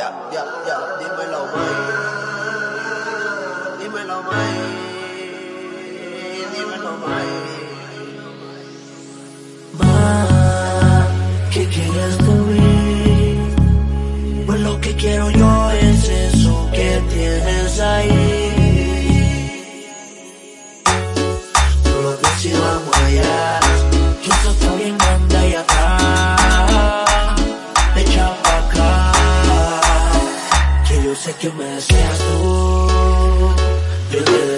ยับยับยับนี่ไม่เราไม่นี่ไม่เราไม่นี่ไม่เราไม่ sé que me deseas tú. Yo te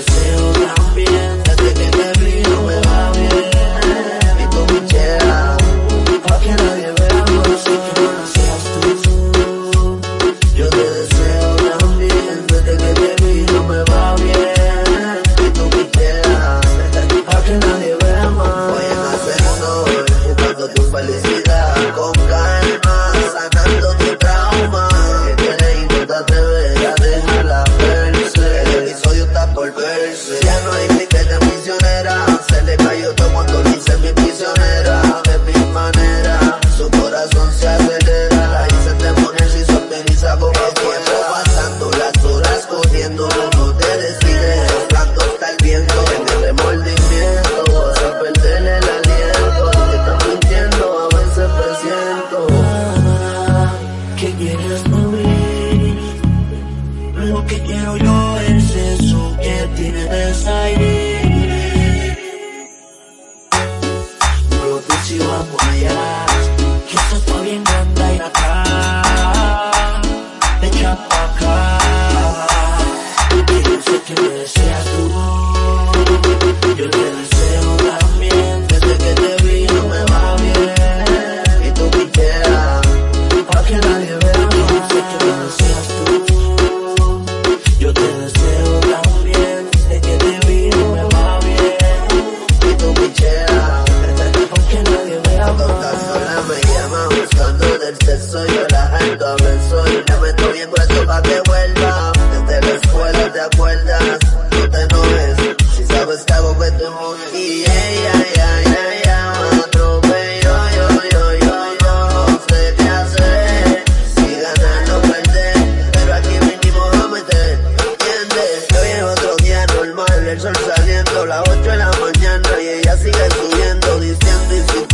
que me decías tú. Y ella, ella, ella, ella me atropelló, no sé qué hacer. Si ganar no pero aquí vinimos a meter, ¿entiendes? Hoy es otro día normal, el sol saliendo, las 8 de la mañana y ella sigue subiendo, diciendo y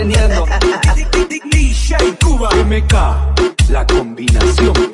entendiendo. DJ Cuba MK, la combinación.